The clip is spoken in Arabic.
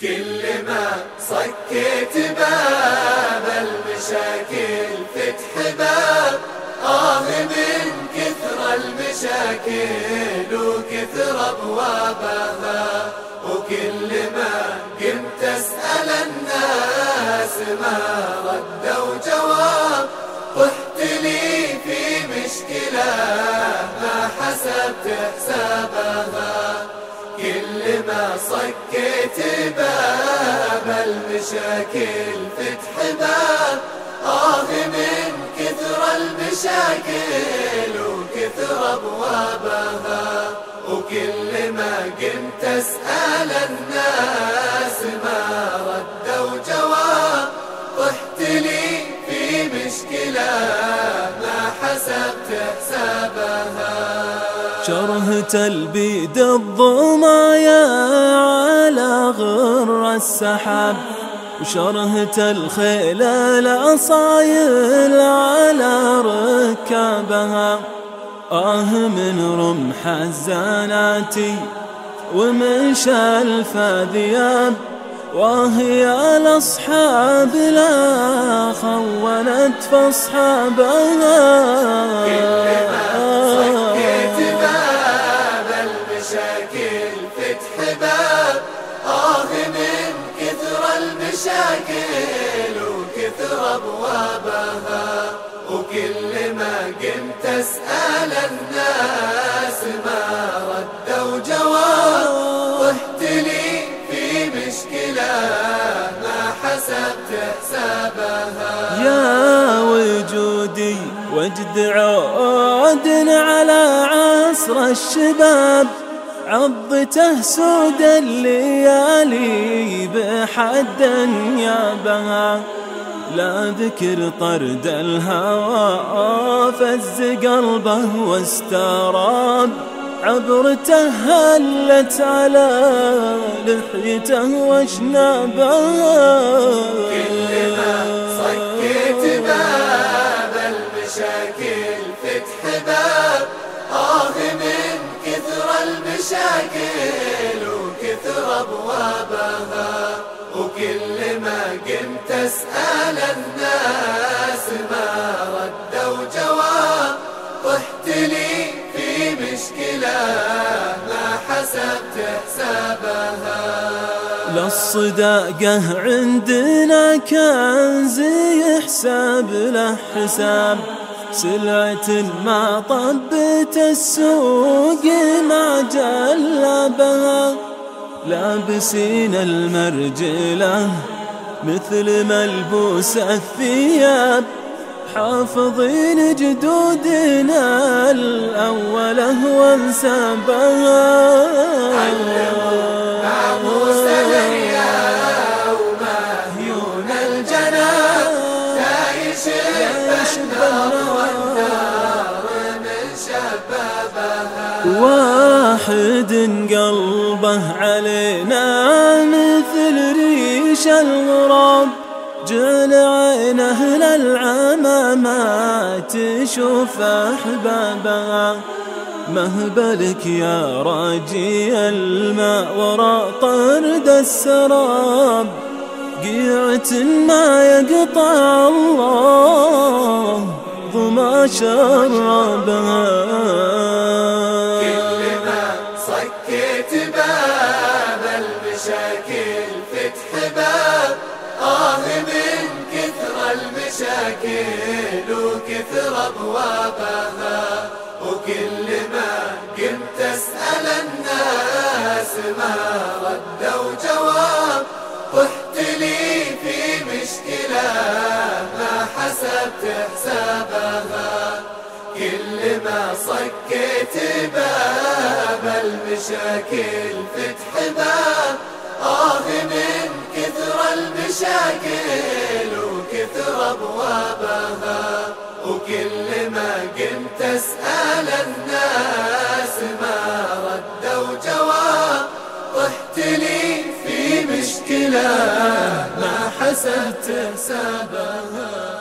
كل ما صكيت باب المشاكل فتح باب. آه من كثر المشاكل وكثر أبوابها وكل ما قمت أسأل الناس ما ردوا جواب. طحت لي في مشكلة ما حسبت حسابها صكيت باب المشاكل فتح باب آه من كثر المشاكل وكثر أبوابها. وكل ما قمت أسأل الناس شرهت البيد الضمايا على غر السحاب. وشرهت الخيل الأصايل على ركابها. آه من رمح الزاناتي ومن شلف ذياب. وهي الأصحاب لا خونت فاصحابها. المشاكل وكثر أبوابها وكل ما قمت أسأل الناس ما ردوا جواب. طحت لي في مشكلة ما حسبت حسابها. يا وجودي وجد عود على عصر الشباب. عضته سود الليالي بحد يابها لا ذكر طرد الهوى فز قلبه واستراب عبرته هلت على لحيته وشنابها كثر المشاكل وكثر أبوابها وكل ما قمت أسأل الناس ما ردوا جواب. طحت لي في مشكلة ما حسبت حسابها. للصداقة عندنا كنز يحسب له حساب سلعة ما طبت السوق ما جلبها لابسين المرجلة مثل ملبوس الثياب حافظين جدودنا الأولة وانسابها مع موسى واحد قلبه علينا مثل ريش الغراب. جعل عينه للعمى ما تشوف أحبابها. مهبلك يا راجي الماء وراء طرد السراب. قيعة ما يقطع الله ضما شربها صكيت باب المشاكل فتح باب. آه من كثر المشاكل وكثر أبوابها. وكل ما قمت أسأل الناس ما ردوا جواب. طحت لي في مشكلة ما حسبت حسابها. كل ما صكيت باب المشاكل فتح باب. آه من كثر المشاكل وكثر أبوابها. وكل ما قمت أسأل الناس ما ردوا جواب. طحت لي في مشكلة ما حسبت حسابها.